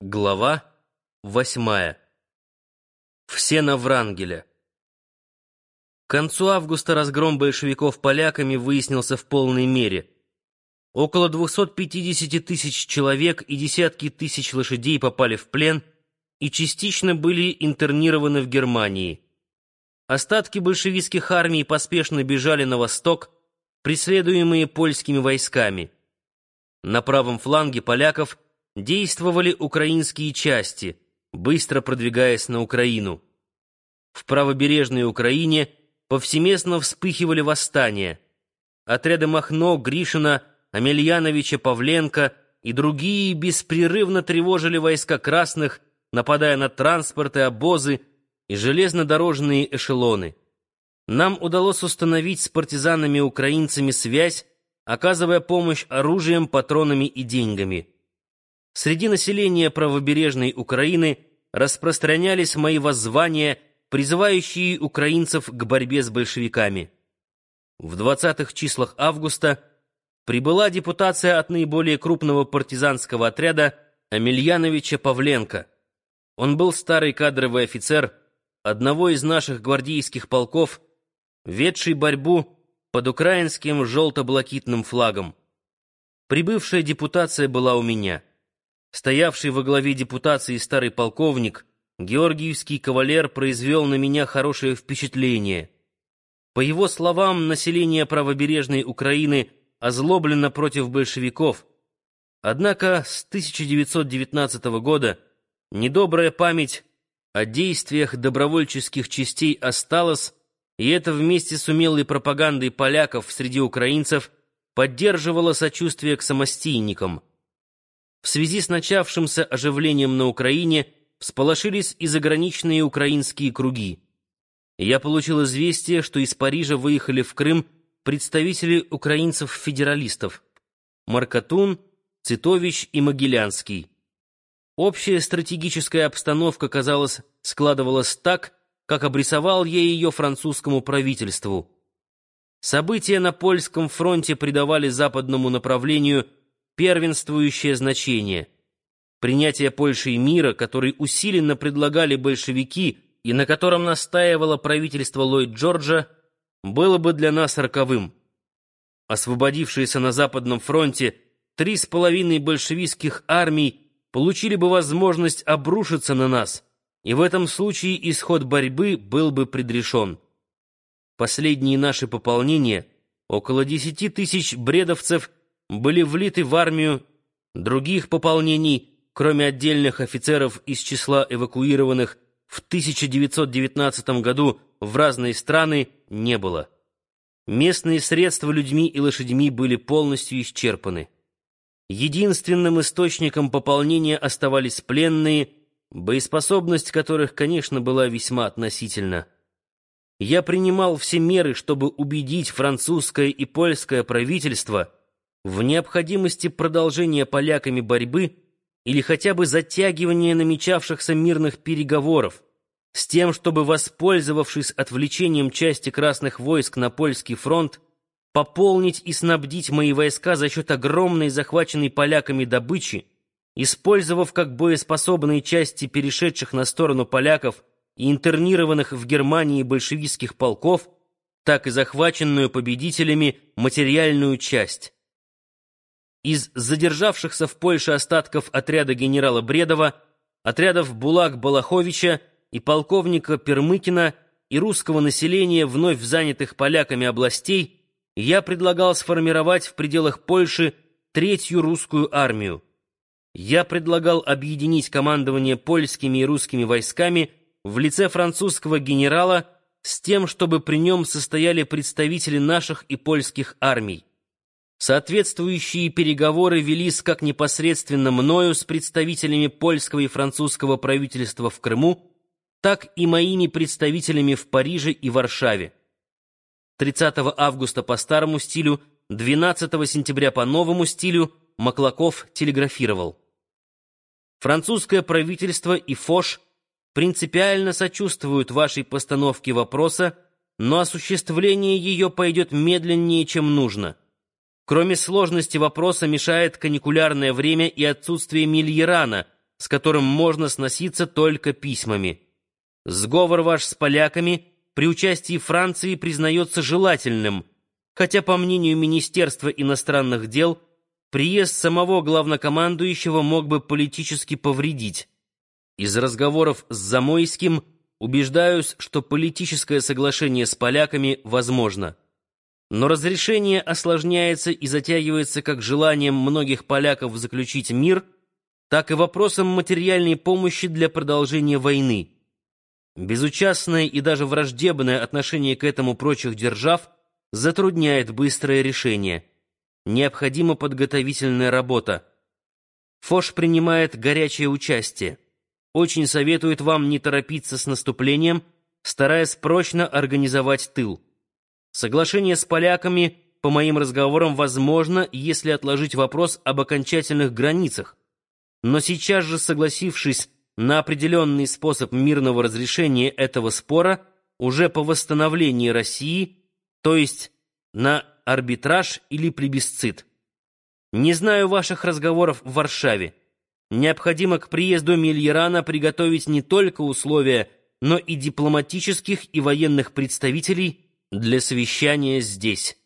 Глава восьмая. Все на Врангеля. К концу августа разгром большевиков поляками выяснился в полной мере. Около 250 тысяч человек и десятки тысяч лошадей попали в плен и частично были интернированы в Германии. Остатки большевистских армий поспешно бежали на восток, преследуемые польскими войсками. На правом фланге поляков – действовали украинские части, быстро продвигаясь на Украину. В правобережной Украине повсеместно вспыхивали восстания. Отряды Махно, Гришина, Амельяновича, Павленко и другие беспрерывно тревожили войска красных, нападая на транспорты, обозы и железнодорожные эшелоны. Нам удалось установить с партизанами-украинцами связь, оказывая помощь оружием, патронами и деньгами. Среди населения правобережной Украины распространялись мои воззвания, призывающие украинцев к борьбе с большевиками. В 20-х числах августа прибыла депутация от наиболее крупного партизанского отряда Амельяновича Павленко. Он был старый кадровый офицер одного из наших гвардейских полков, ведший борьбу под украинским желто-блакитным флагом. Прибывшая депутация была у меня. Стоявший во главе депутации старый полковник, георгиевский кавалер, произвел на меня хорошее впечатление. По его словам, население правобережной Украины озлоблено против большевиков. Однако с 1919 года недобрая память о действиях добровольческих частей осталась, и это вместе с умелой пропагандой поляков среди украинцев поддерживало сочувствие к самостийникам. В связи с начавшимся оживлением на Украине всполошились и заграничные украинские круги. Я получил известие, что из Парижа выехали в Крым представители украинцев-федералистов Маркатун, Цитович и Могилянский. Общая стратегическая обстановка, казалось, складывалась так, как обрисовал я ее французскому правительству. События на польском фронте придавали западному направлению – первенствующее значение. Принятие Польши мира, который усиленно предлагали большевики и на котором настаивало правительство Ллойд Джорджа, было бы для нас роковым. Освободившиеся на Западном фронте три с половиной большевистских армий получили бы возможность обрушиться на нас, и в этом случае исход борьбы был бы предрешен. Последние наши пополнения, около десяти тысяч бредовцев, были влиты в армию, других пополнений, кроме отдельных офицеров из числа эвакуированных в 1919 году в разные страны, не было. Местные средства людьми и лошадьми были полностью исчерпаны. Единственным источником пополнения оставались пленные, боеспособность которых, конечно, была весьма относительна. Я принимал все меры, чтобы убедить французское и польское правительство — в необходимости продолжения поляками борьбы или хотя бы затягивания намечавшихся мирных переговоров, с тем, чтобы, воспользовавшись отвлечением части красных войск на польский фронт, пополнить и снабдить мои войска за счет огромной захваченной поляками добычи, использовав как боеспособные части перешедших на сторону поляков и интернированных в Германии большевистских полков, так и захваченную победителями материальную часть. Из задержавшихся в Польше остатков отряда генерала Бредова, отрядов Булак-Балаховича и полковника Пермыкина и русского населения, вновь занятых поляками областей, я предлагал сформировать в пределах Польши третью русскую армию. Я предлагал объединить командование польскими и русскими войсками в лице французского генерала с тем, чтобы при нем состояли представители наших и польских армий. Соответствующие переговоры велись как непосредственно мною с представителями польского и французского правительства в Крыму, так и моими представителями в Париже и Варшаве. 30 августа по старому стилю, 12 сентября по новому стилю Маклаков телеграфировал. Французское правительство и Фош принципиально сочувствуют вашей постановке вопроса, но осуществление ее пойдет медленнее, чем нужно. Кроме сложности вопроса мешает каникулярное время и отсутствие Мильерана, с которым можно сноситься только письмами. Сговор ваш с поляками при участии Франции признается желательным, хотя, по мнению Министерства иностранных дел, приезд самого главнокомандующего мог бы политически повредить. Из разговоров с Замойским убеждаюсь, что политическое соглашение с поляками возможно. Но разрешение осложняется и затягивается как желанием многих поляков заключить мир, так и вопросом материальной помощи для продолжения войны. Безучастное и даже враждебное отношение к этому прочих держав затрудняет быстрое решение. Необходима подготовительная работа. Фош принимает горячее участие. Очень советует вам не торопиться с наступлением, стараясь прочно организовать тыл. Соглашение с поляками, по моим разговорам, возможно, если отложить вопрос об окончательных границах. Но сейчас же, согласившись на определенный способ мирного разрешения этого спора, уже по восстановлении России, то есть на арбитраж или плебисцит. Не знаю ваших разговоров в Варшаве. Необходимо к приезду Мильерана приготовить не только условия, но и дипломатических и военных представителей, для совещания здесь.